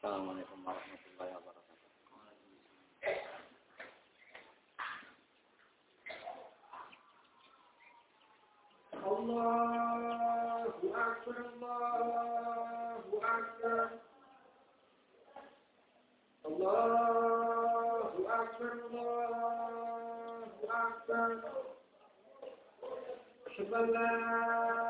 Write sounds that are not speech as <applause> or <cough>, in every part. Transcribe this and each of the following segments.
Assalamualaikum warahmatullahi wabarakatuh. Allahu Akbar, Allahu Akbar. Allahu Akbar, Allahu Akbar. أشهد أن لا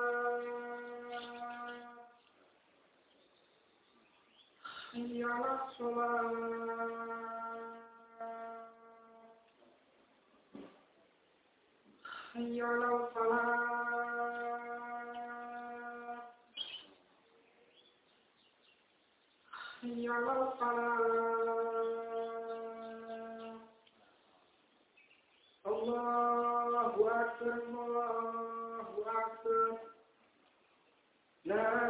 حي على الصلاة حي على الفلاح حي على الفلاح الله أكبر الله أكبر لا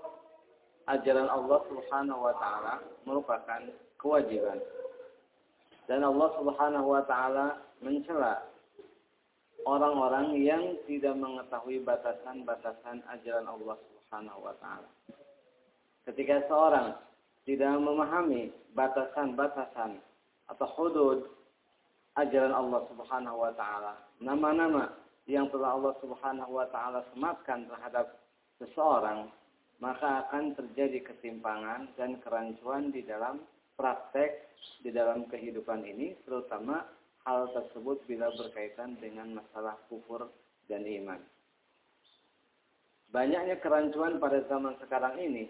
ajaran Allah Subhanahu wa taala merupakan kewajiban. Dan Allah Subhanahu wa taala mencela orang-orang yang tidak mengetahui batasan-batasan ajaran Allah Subhanahu wa taala. Ketika seorang tidak memahami batasan-batasan atau hudud ajaran Allah Subhanahu wa taala, nama-nama yang telah Allah Subhanahu wa taala sematkan terhadap seseorang maka akan terjadi ketimpangan dan kerancuan di dalam praktek di dalam kehidupan ini, terutama hal tersebut bila berkaitan dengan masalah kufur dan iman. Banyaknya kerancuan pada zaman sekarang ini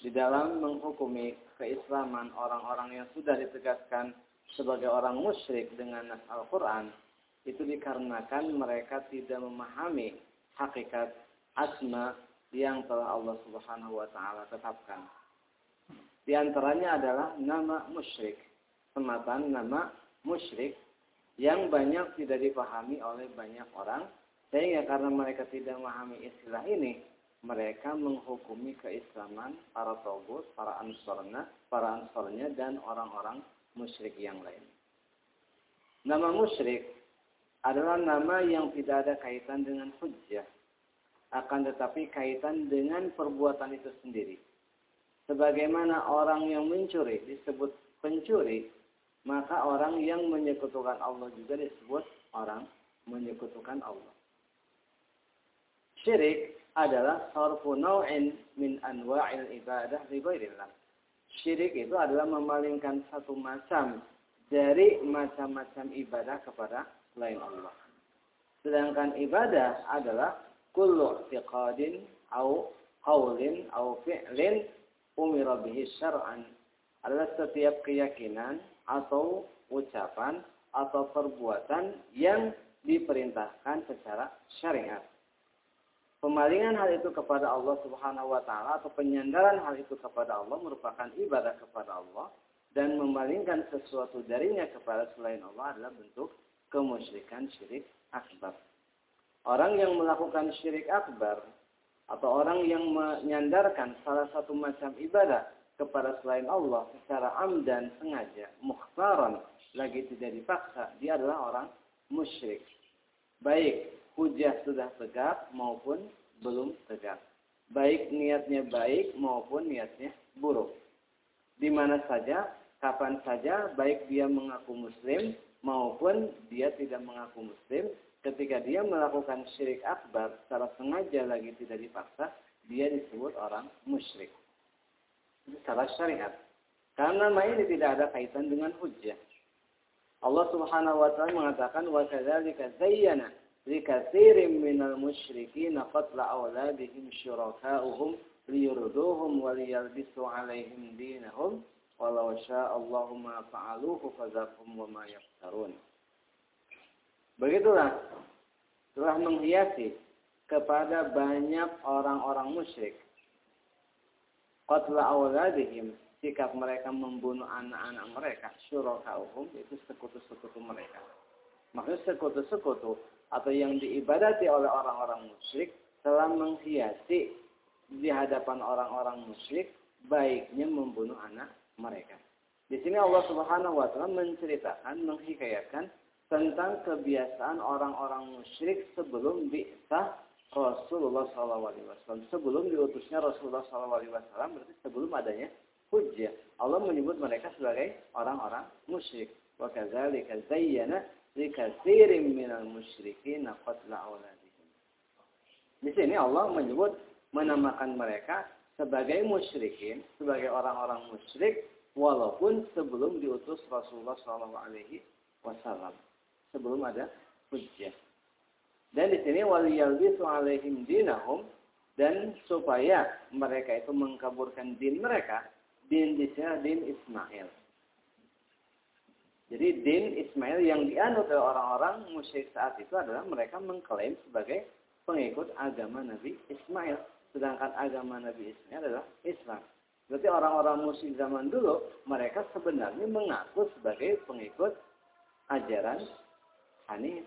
di dalam menghukumi keislaman orang-orang yang sudah ditegaskan sebagai orang musyrik dengan nas Al-Quran, itu dikarenakan mereka tidak memahami hakikat asma yang telah Allah Subhanahu wa taala tetapkan. Di antaranya adalah nama musyrik. Sematan nama musyrik yang banyak tidak dipahami oleh banyak orang sehingga karena mereka tidak memahami istilah ini mereka menghukumi keislaman para togut, para ansornya, para ansornya dan orang-orang musyrik yang lain. Nama musyrik adalah nama yang tidak ada kaitan dengan hujjah. Akan tetapi kaitan dengan perbuatan itu sendiri. Sebagaimana orang yang mencuri disebut pencuri, maka orang yang menyekutukan Allah juga disebut orang menyekutukan Allah. Syirik adalah sarfu naw'in min anwa'il ibadah li. Syirik itu adalah memalingkan satu macam dari macam-macam ibadah kepada selain Allah. Sedangkan ibadah adalah kullu i'tiqadin au qaulin au fi'lin umira bihi syar'an adalah setiap keyakinan atau ucapan atau perbuatan yang diperintahkan secara syariat. Pemalingan hal itu kepada Allah Subhanahu wa taala atau penyandaran hal itu kepada Allah merupakan ibadah kepada Allah dan memalingkan sesuatu darinya kepada selain Allah adalah bentuk kemusyrikan syirik akbar. Orang yang melakukan syirik akbar atau orang yang menyandarkan salah satu macam ibadah kepada selain Allah secara amdan sengaja, mukhtaran, lagi tidak dipaksa, dia adalah orang musyrik. Baik hujah sudah tegak maupun belum tegak. Baik niatnya baik maupun niatnya buruk. Di mana saja, kapan saja, baik dia mengaku muslim maupun dia tidak mengaku muslim, ketika dia melakukan syirik akbar secara sengaja lagi tidak dipaksa, dia disebut orang musyrik secara syariat. Karena ini tidak ada kaitan dengan hujjah. Allah Subhanahu wa taala mengatakan wa kadzalika zayyana likatsirin minal musyrikin qatla awladihim syuraka'uhum liyurduhum wa liyalbisu 'alaihim dinahum walau fadzakum wa ma yaftarun. Begitulah. Telah menghiasi kepada banyak orang-orang musyrik. Qatla awladihim sikap mereka membunuh anak-anak mereka syurakauhum itu sekutu-sekutu mereka. Maksudnya sekutu-sekutu atau yang diibadati oleh orang-orang musyrik telah menghiasi di hadapan orang-orang musyrik baiknya membunuh anak mereka. Di sini Allah Subhanahu wa taala menceritakan menghikayatkan tentang kebiasaan orang-orang musyrik sebelum diisah Rasulullah SAW. Sebelum diutusnya Rasulullah SAW, berarti sebelum adanya hujjah. Allah menyebut mereka sebagai orang-orang musyrik. Wa kadzalika zayyana likatsirin minal musyrikin qatla auladihim. Di sini Allah menyebut menamakan mereka sebagai musyrikin, sebagai orang-orang musyrik walaupun sebelum diutus Rasulullah SAW. Sebelum ada hujjah. Dan di sini waliyalbisu alaihim dinahum dan supaya mereka itu mengkaburkan din mereka, din di sini din Ismail. Jadi din Ismail yang dianut oleh orang-orang musyrik saat itu adalah mereka mengklaim sebagai pengikut agama Nabi Ismail. Sedangkan agama Nabi Ismail adalah Islam. Berarti orang-orang musyrik zaman dulu, mereka sebenarnya mengaku sebagai pengikut ajaran Hanif.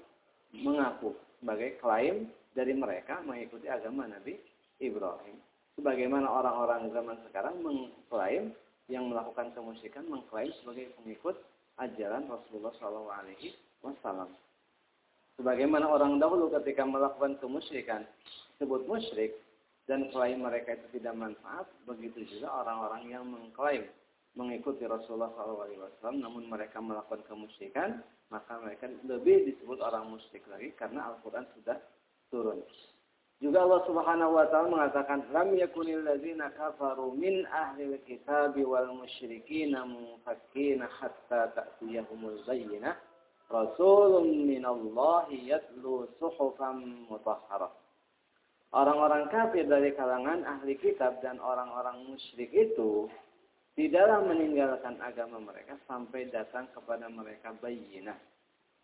Mengaku sebagai klaim dari mereka mengikuti agama Nabi Ibrahim. Sebagaimana orang-orang zaman sekarang mengklaim yang melakukan kemusyrikan mengklaim sebagai pengikut ajaran Rasulullah SAW. Sebagaimana orang dahulu ketika melakukan kemusyrikan sebut musyrik dan klaim mereka itu tidak manfaat, begitu juga orang-orang yang mengklaim mengikuti Rasulullah SAW, namun mereka melakukan kemusyrikan, maka mereka lebih disebut orang musyrik lagi karena Al-Quran sudah turun. Juga Allah Subhanahu wa taala mengatakan lam yakunil ladzina kafaru min ahli kitab wal musyrikin munfakkina hatta ta'tiyahumul bayyinah rasulun minallahi yatlu suhufan mutahharah. Orang-orang kafir dari kalangan ahli kitab dan orang-orang musyrik itu tidaklah meninggalkan agama mereka sampai datang kepada mereka bayinah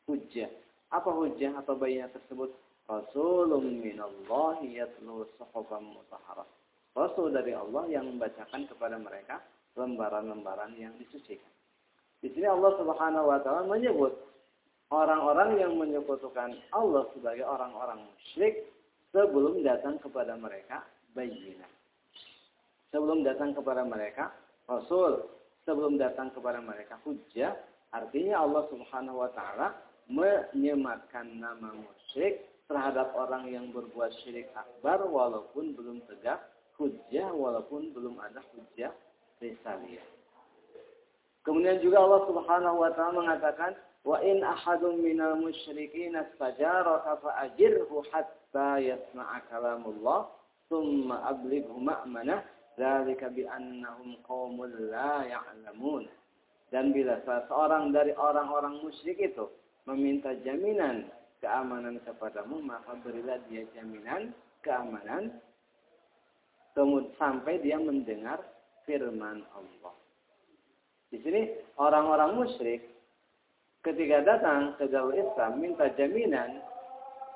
hujjah. Apa hujjah atau bayinah tersebut? Rasulun minallahi yatlu suhufan mutahharah. Rasul dari Allah yang membacakan kepada mereka lembaran-lembaran yang disucikan. Di sini Allah Subhanahu wa taala menyebut orang-orang yang menyekutukan Allah sebagai orang-orang musyrik sebelum datang kepada mereka bayyinah. Sebelum datang kepada mereka Rasul, sebelum datang kepada mereka hujjah, artinya Allah Subhanahu wa taala menyematkan nama musyrik terhadap orang yang berbuat syirik akbar walaupun belum tegak hujjah walaupun belum ada hujjah risaliyah. Kemudian juga Allah Subhanahu wa taala mengatakan wa in ahadun minal musyrikin istajaraka fa ajirhu hatta yasma'a kalamullah thumma ablighu ma'manah Zalika bi'annahum qawmul la ya'lamun. Dan bila seorang dari orang-orang musyrik itu meminta jaminan keamanan kepadamu, maka berilah dia jaminan keamanan kemudian sampai dia mendengar firman Allah. Di sini orang-orang musyrik ketika datang ke Darul Islam minta jaminan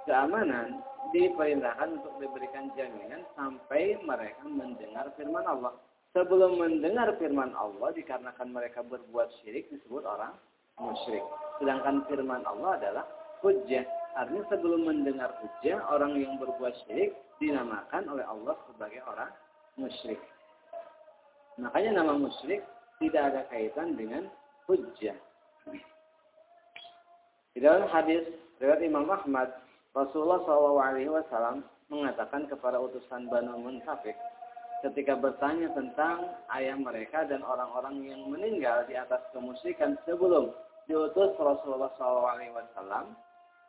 keamanan diperintahkan untuk diberikan jaminan sampai mereka mendengar firman Allah. Sebelum mendengar firman Allah dikarenakan mereka berbuat syirik disebut orang musyrik. Sedangkan firman Allah adalah hujjah. Artinya sebelum mendengar hujjah orang yang berbuat syirik dinamakan oleh Allah sebagai orang musyrik. Makanya nama musyrik tidak ada kaitan dengan hujjah. Di dalam hadis riwayat Imam Ahmad Rasulullah SAW mengatakan kepada utusan Banu Munafik ketika bertanya tentang ayah mereka dan orang-orang yang meninggal di atas kemusyrikan sebelum diutus Rasulullah SAW.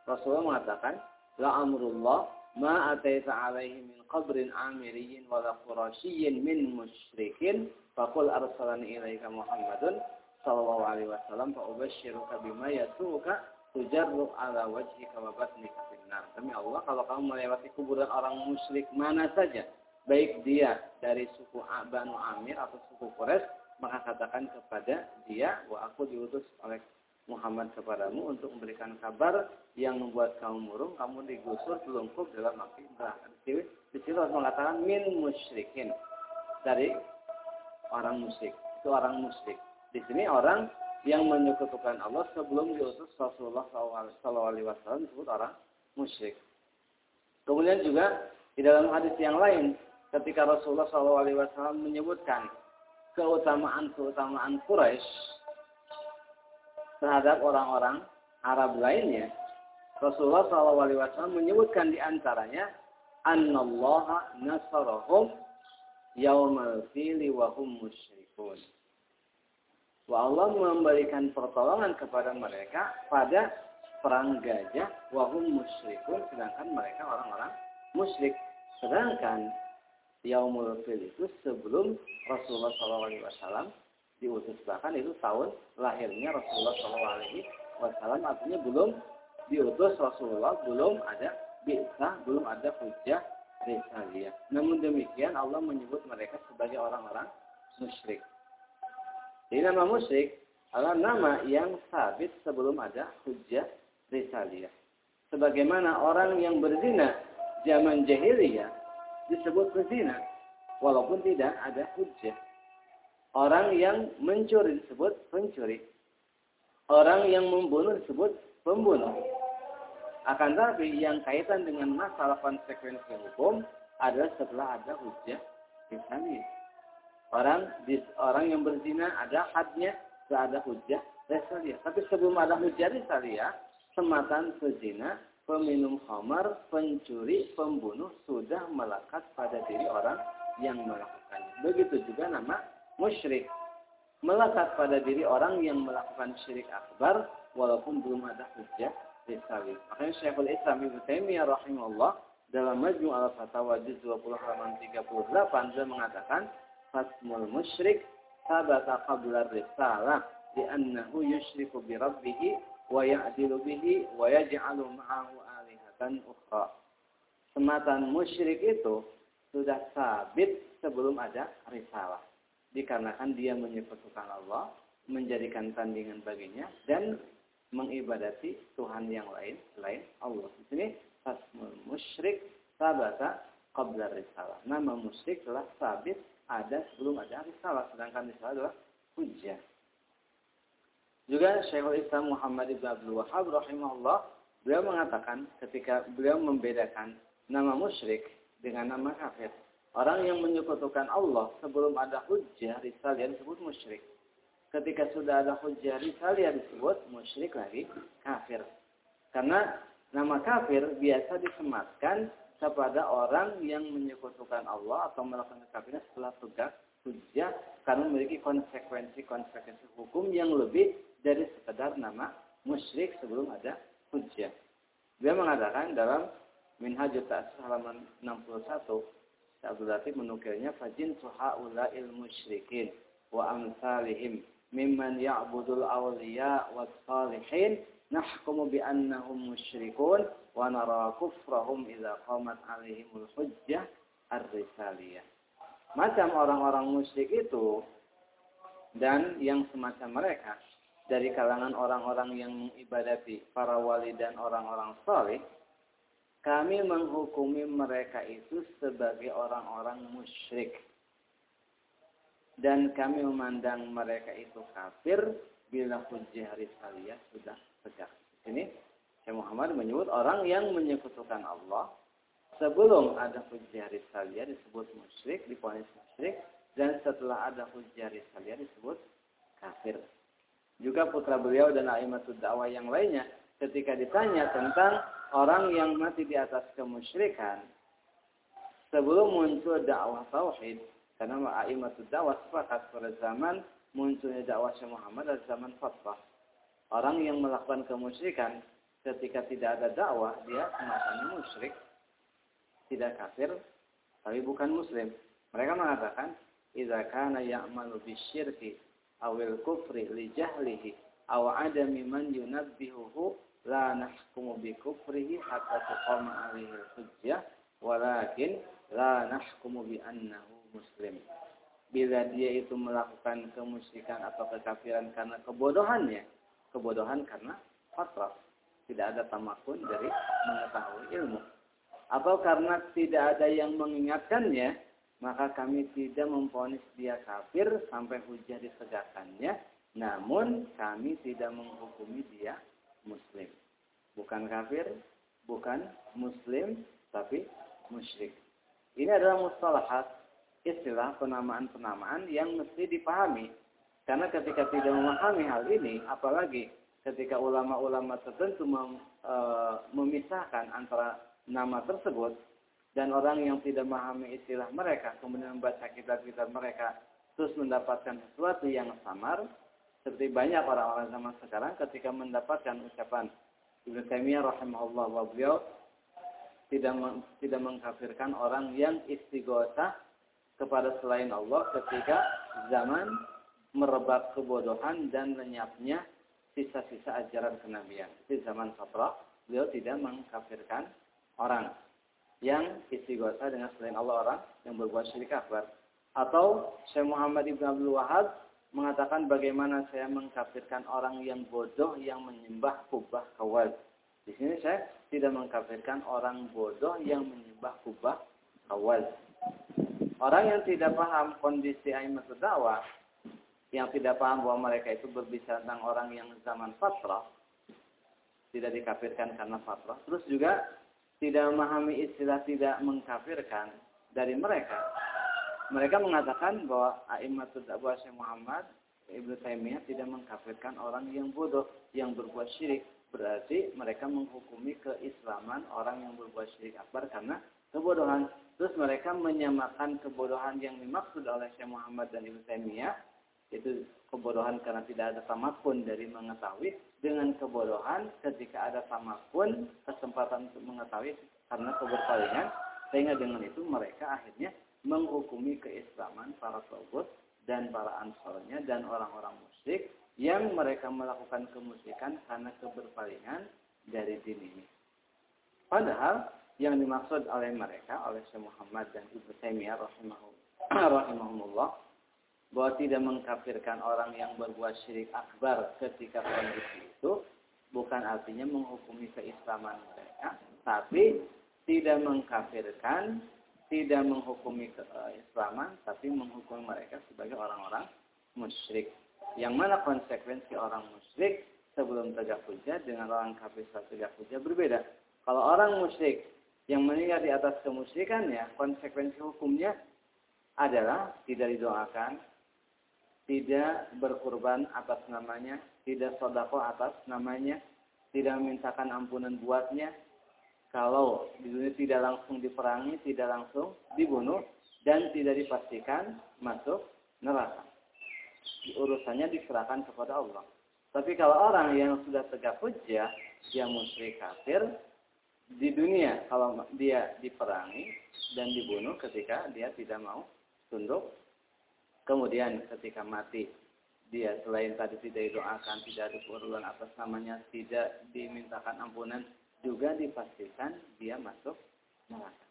Rasulullah mengatakan, La amrullah ma ataita alaihi min qabrin amiriyin wala qurasyiyin min musyrikin faqul arsalani ilaika Muhammadun sallallahu alaihi wasallam fa ubashshiruka bima yasuka tujarru ala wajhika wa batnika finnar. Demi Allah, kalau kamu melewati kuburan orang musyrik mana saja, baik dia dari suku Banu Amir atau suku Quraisy, maka katakan kepada dia, wa aku diutus oleh Muhammad kepadamu untuk memberikan kabar yang membuat kamu murung, kamu digusur telungkup dalam api neraka. Di situ harus mengatakan min musyrikin dari orang musyrik. Itu orang musyrik. Di sini orang yang menyekutukan Allah sebelum diutus Rasulullah SAW disebut orang musyrik. Kemudian juga di dalam hadis yang lain ketika Rasulullah SAW menyebutkan keutamaan-keutamaan Quraisy terhadap orang-orang Arab lainnya, Rasulullah SAW menyebutkan di antaranya Annallaha nasarahum yaumal fili wa hum musyrikun. Allah memberikan pertolongan kepada mereka pada perang gajah wahum musyrikun sedangkan mereka orang-orang musyrik. Sedangkan Yaumul Fil itu sebelum Rasulullah SAW diutus bahkan itu tahun lahirnya Rasulullah SAW artinya belum diutus Rasulullah belum ada bisa belum ada hujah risaliyah. Namun demikian Allah menyebut mereka sebagai orang-orang musyrik. Jadi nama musyrik adalah nama yang sabit sebelum ada hujjah risaliyah. Sebagaimana orang yang berzina zaman jahiliyah disebut berzina walaupun tidak ada hujjah. Orang yang mencuri disebut pencuri. Orang yang membunuh disebut pembunuh. Akan tetapi yang kaitan dengan masalah konsekuensi hukum adalah setelah ada hujjah risaliyah. Orang orang yang berzina ada hadnya, tidak ada hujah risaliyah. Tapi sebelum ada hujah risaliyah, sematan pezina, peminum khamar, pencuri, pembunuh sudah melekat pada diri orang yang melakukannya. Begitu juga nama musyrik. Melekat pada diri orang yang melakukan syirik akbar walaupun belum ada hujah risaliyah. Makanya Syekhul Islam Ibnu Taimiyah rahimahullah dalam Majmu' al-Fatawa juz 20 halaman 38 dia mengatakan fasmul musyrik sabata qabla risalah li'annahu yusyriku bi rabbih wa ya'dilu bihi wa yaj'alu ma'ahu alihatan ukhra. Sematan musyrik itu sudah sabit sebelum ada risalah. Dikarenakan dia menyekutukan Allah, menjadikan tandingan baginya dan mengibadati Tuhan yang lain selain Allah. Di sini fasmul musyrik sabata qabla risalah. Nama musyrik telah sabit ada sebelum ada risalah. Sedangkan risalah adalah hujjah. Juga Syekhul Islam Muhammad Ibn Abdul Wahab rahimahullah, beliau mengatakan ketika beliau membedakan nama musyrik dengan nama kafir. Orang yang menyekutukan Allah sebelum ada hujjah risaliyah disebut musyrik. Ketika sudah ada hujjah risaliyah disebut musyrik lagi kafir. Karena nama kafir biasa disematkan kepada orang yang menyekutukan Allah atau melakukan kekafiran setelah tegak hujjah karena memiliki konsekuensi-konsekuensi hukum yang lebih dari sekedar nama musyrik sebelum ada hujjah. Dia mengatakan dalam Minhajul Ta'asih halaman 61 Abdul Latif menukilnya fajin suhaula'il musyrikin wa amsalihim mimman ya'budul awliya was salihin nahkumu bi annahum musyrikun wa nara kufrahum idza qamat alaihimul hujjah ar-risaliyah. Macam orang-orang musyrik itu dan yang semacam mereka dari kalangan orang-orang yang mengibadati para wali dan orang-orang saleh, kami menghukumi mereka itu sebagai orang-orang musyrik. Dan kami memandang mereka itu kafir bila hujjah risaliyah sudah tegak. Ini Syekh Muhammad menyebut orang yang menyekutukan Allah sebelum ada hujjah risaliyah disebut musyrik, diponis musyrik dan setelah ada hujjah risaliyah disebut kafir. Juga putra beliau dan aimatul dakwah yang lainnya ketika ditanya tentang orang yang mati di atas kemusyrikan sebelum muncul dakwah tauhid karena aimatul dakwah sepakat pada zaman munculnya dakwah Syekh Muhammad adalah zaman fatwa. Orang yang melakukan kemusyrikan ketika tidak ada dakwah dia semacam musyrik, tidak kafir, tapi bukan muslim. Mereka mengatakan, "Idza kana ya'malu bisyirki awil kufri li jahlihi aw adami man yunabbihuhu la nahkumu bi kufrihi hatta tuqama alaihi hujjah walakin la nahkumu bi annahu muslim. Bila dia itu melakukan kemusyrikan atau kekafiran karena kebodohannya kebodohan karena fatrah. Tidak ada tamakun dari mengetahui ilmu. Atau karena tidak ada yang mengingatkannya maka kami tidak memponis dia kafir sampai hujah ditegakkannya, namun kami tidak menghukumi dia muslim. Bukan kafir, bukan muslim, tapi musyrik. Ini adalah mustalahat, istilah penamaan-penamaan yang mesti dipahami. Karena ketika tidak memahami hal ini, apalagi ketika ulama-ulama tertentu mem, e, memisahkan antara nama tersebut, dan orang yang tidak memahami istilah mereka kemudian membaca kitab-kitab mereka terus mendapatkan sesuatu yang samar seperti banyak orang-orang zaman sekarang ketika mendapatkan ucapan Ibnu Taimiyah rahimahullah bahwa beliau tidak tidak mengkafirkan orang yang istighosah kepada selain Allah ketika zaman merebak kebodohan dan lenyapnya sisa-sisa ajaran kenabian. Di zaman Fatrah, beliau tidak mengkafirkan orang yang istighosa dengan selain Allah orang yang berbuat syirik akbar. Atau Syekh Muhammad Ibn Abdul Wahab mengatakan bagaimana saya mengkafirkan orang yang bodoh yang menyembah kubah kawal. Di sini saya tidak mengkafirkan orang bodoh yang menyembah kubah kawal. Orang yang tidak paham kondisi aimatul dakwah, yang tidak paham bahwa mereka itu berbicara tentang orang yang zaman fatrah, tidak dikafirkan karena fatrah. Terus juga tidak memahami istilah tidak mengkafirkan dari mereka. Mereka mengatakan bahwa A'immatul Dakwah Syekh Muhammad Ibnu Taimiyah tidak mengkafirkan orang yang bodoh yang berbuat syirik. Berarti mereka menghukumi keislaman orang yang berbuat syirik akbar karena kebodohan. Terus mereka menyamakan kebodohan yang dimaksud oleh Syekh Muhammad dan Ibnu Taimiyah itu kebodohan karena tidak ada tamakun dari mengetahui dengan kebodohan ketika ada tamakun kesempatan untuk mengetahui karena keberpalingan sehingga dengan itu mereka akhirnya menghukumi keislaman para sahabat dan para ansornya dan orang-orang musyrik yang mereka melakukan kemusyrikan karena keberpalingan dari din ini. Padahal yang dimaksud oleh mereka oleh Syekh Muhammad dan Ibnu Taimiyah rahimahullah <clears throat> bahwa tidak mengkafirkan orang yang berbuat syirik akbar ketika kondisi itu bukan artinya menghukumi keislaman mereka, tapi tidak mengkafirkan, tidak menghukumi keislaman, tapi menghukumi mereka sebagai orang-orang musyrik. Yang mana konsekuensi orang musyrik sebelum tegak hujah dengan orang kafir setelah tegak hujah berbeda. Kalau orang musyrik yang meninggal di atas kemusyrikannya, konsekuensi hukumnya adalah tidak didoakan, tidak berkurban atas namanya, tidak sodako atas namanya, tidak memintakan ampunan buatnya. Kalau di dunia tidak langsung diperangi, tidak langsung dibunuh, dan tidak dipastikan masuk neraka. Urusannya diserahkan kepada Allah. Tapi kalau orang yang sudah tegak hujah, dia musyrik kafir, di dunia kalau dia diperangi dan dibunuh ketika dia tidak mau tunduk Kemudian ketika mati dia selain tadi tidak didoakan, tidak diperluan atas namanya, tidak dimintakan ampunan, juga dipastikan dia masuk neraka.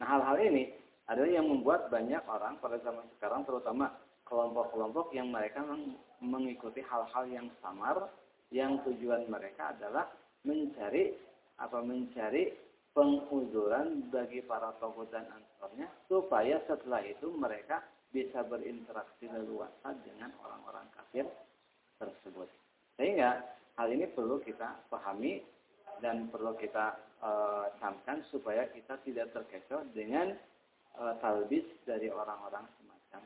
Nah hal-hal ini adalah yang membuat banyak orang pada zaman sekarang, terutama kelompok-kelompok yang mereka mengikuti hal-hal yang samar, yang tujuan mereka adalah mencari apa mencari penguzuran bagi para tokoh dan ansornya supaya setelah itu mereka bisa berinteraksi leluasa dengan orang-orang kafir tersebut. Sehingga hal ini perlu kita pahami dan perlu kita uh, camkan supaya kita tidak terkecoh dengan uh, talbis dari orang-orang semacam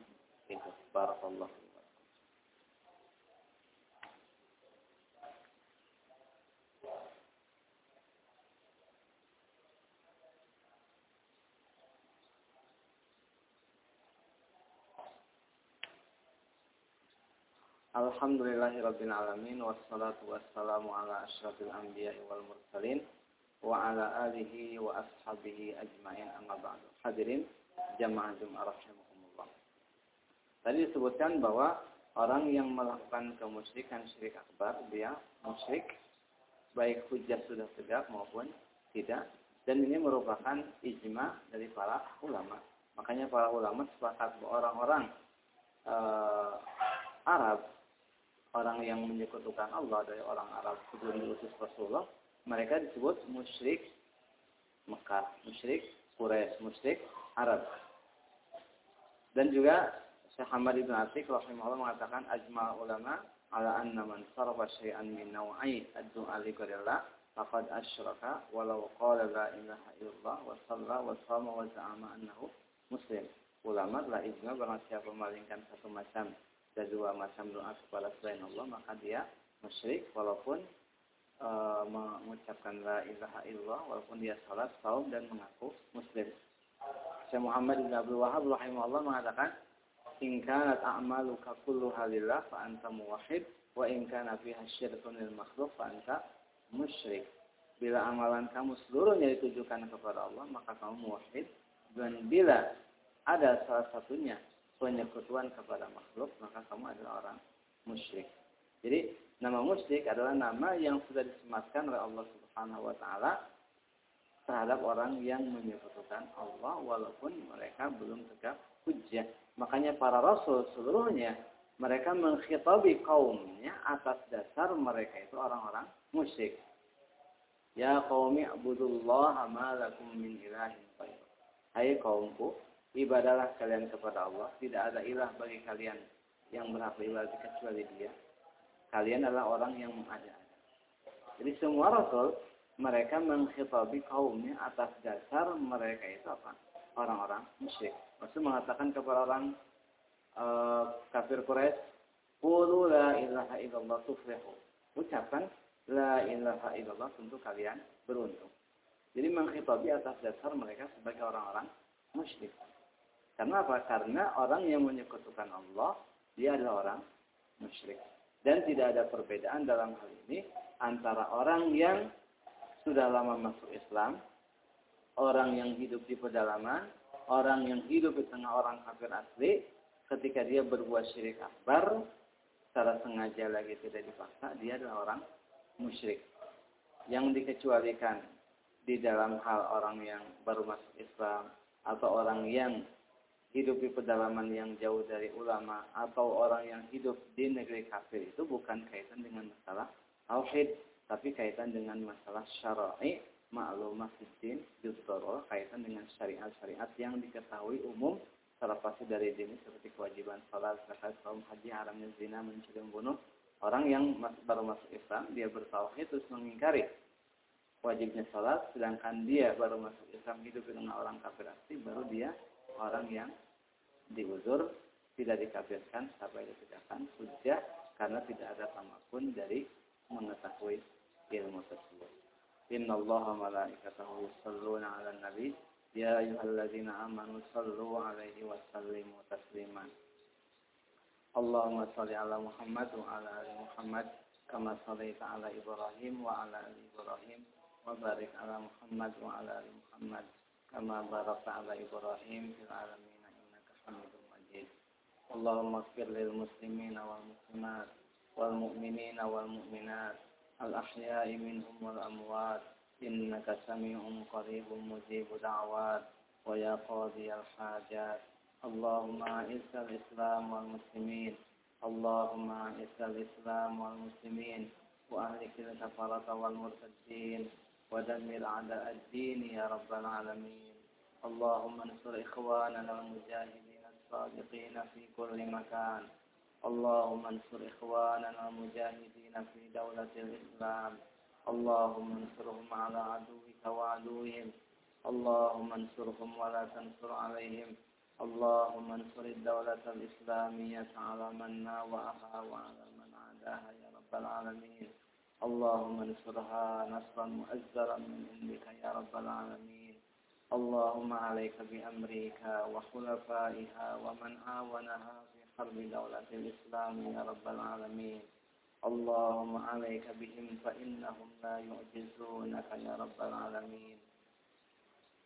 itu. Barakallahu Alhamdulillahirabbil alamin wassalatu wassalamu ala asyrafil anbiya'i wal mursalin wa ala alihi wa ashabihi ajmain amma ba'du. Hadirin jamaah Jumat rahimakumullah. Tadi disebutkan bahwa orang yang melakukan kemusyrikan syirik akbar dia musyrik baik hujah sudah tegak maupun tidak dan ini merupakan ijma dari para ulama. Makanya para ulama sepakat bahwa orang-orang uh, Arab orang yang menyekutukan Allah dari orang Arab sebelum diutus Rasulullah, mereka disebut musyrik Mekah, musyrik Quraisy, musyrik Arab. Dan juga Syekh Hamad Ibn Atik rahimahullah mengatakan ajma ulama ala anna man sarfa syai'an min naw'i ad-du'a li ghairillah faqad asyraka walau qala la ilaha illallah wa shalla wa shama wa za'ama annahu muslim. Ulama telah ijma barang siapa memalingkan satu macam dua macam doa kepada selain Allah maka dia musyrik walaupun e, mengucapkan la ilaha illallah walaupun dia salat, saum dan mengaku muslim. Syekh Muhammad bin Abdul Wahab rahimahullah mengatakan in kanat a'maluka kulluha lillah fa anta muwahhid wa in kana fiha syirkun lil makhluk fa anta musyrik. Bila amalan kamu seluruhnya ditujukan kepada Allah maka kamu muwahhid dan bila ada salah satunya penyekutuan kepada makhluk, maka kamu adalah orang musyrik. Jadi nama musyrik adalah nama yang sudah disematkan oleh Allah Subhanahu wa taala terhadap orang yang menyekutukan Allah walaupun mereka belum tegak hujjah. Makanya para rasul seluruhnya mereka mengkhitabi kaumnya atas dasar mereka itu orang-orang musyrik. Ya qaumi abudullah ma lakum min ilahin Hai kaumku, ibadalah kalian kepada Allah. Tidak ada ilah bagi kalian yang berhak ibadah kecuali dia. Kalian adalah orang yang mengada Jadi semua rasul mereka mengkhitabi kaumnya atas dasar mereka itu apa? Orang-orang musyrik. Maksud mengatakan kepada orang uh, kafir Quraisy, "Qulu la ilaha illallah tuflihu." Ucapkan la ilaha illallah tentu kalian beruntung. Jadi mengkhitabi atas dasar mereka sebagai orang-orang musyrik. Karena apa? Karena orang yang menyekutukan Allah, dia adalah orang musyrik. Dan tidak ada perbedaan dalam hal ini antara orang yang sudah lama masuk Islam, orang yang hidup di pedalaman, orang yang hidup di tengah orang kafir asli, ketika dia berbuat syirik akbar, secara sengaja lagi tidak dipaksa, dia adalah orang musyrik. Yang dikecualikan di dalam hal orang yang baru masuk Islam, atau orang yang hidup di pedalaman yang jauh dari ulama atau orang yang hidup di negeri kafir itu bukan kaitan dengan masalah tauhid tapi kaitan dengan masalah syar'i ma'lumah fiddin yusdoro kaitan dengan syariat-syariat yang diketahui umum terlepas dari dini seperti kewajiban salat, zakat, saum, haji, haramnya zina, mencuri, membunuh. Orang yang baru masuk Islam, dia bertauhid terus mengingkari wajibnya sholat, sedangkan dia baru masuk Islam hidup dengan orang kafir asli, baru dia orang yang diuzur, tidak dikafirkan sampai ditegakkan hujjah karena tidak ada tamakun dari mengetahui ilmu tersebut. Inna Allah malaikatahu yusalluna ala nabi. Ya ayuhalladzina amanu sallu alaihi wa sallimu tasliman. Allahumma salli ala Muhammad wa ala ali Muhammad Kama sallaita ala Ibrahim wa ala ali Ibrahim Wa barik ala Muhammad wa ala ali Muhammad Kama barakta ala Ibrahim fil alamin. اللهم اغفر للمسلمين والمسلمات والمؤمنين والمؤمنات الأحياء منهم والأموات إنك سميع قريب مجيب دعوات ويا قاضي الحاجات اللهم أعز الإسلام والمسلمين اللهم أعز الإسلام والمسلمين وأهلك الكفرة والمرتدين ودمر أعداء الدين يا رب العالمين اللهم انصر إخواننا المجاهدين الصادقين في كل مكان. اللهم انصر إخواننا المجاهدين في دولة الإسلام. اللهم انصرهم على عدوك وعدوهم. اللهم انصرهم ولا تنصر عليهم. اللهم انصر الدولة الإسلامية على من ناوأها وعلى من عاداها يا رب العالمين. اللهم انصرها نصرا مؤزرا من عندك يا رب العالمين. اللهم عليك بأمريكا وخلفائها ومن عاونها في حرب دولة الإسلام يا رب العالمين. اللهم عليك بهم فإنهم لا يعجزونك يا رب العالمين.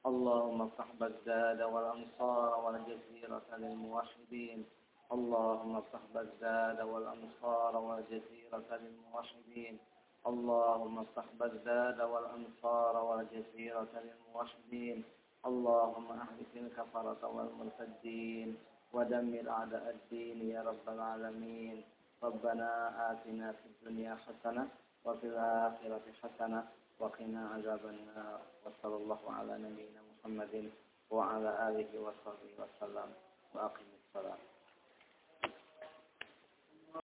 اللهم افتح بغداد والأنصار والجزيرة للموحدين. اللهم افتح بغداد والأنصار والجزيرة للموحدين. اللهم افتح بغداد والأنصار والجزيرة للموحدين. اللهم أهلك الكفرة والمرتدين. ودمر أعداء الدين يا رب العالمين. ربنا آتنا في الدنيا حسنة وفي الآخرة حسنة وقنا عذاب النار. وصلى الله على نبينا محمد وعلى آله وصحبه وسلم. وأقم الصلاة.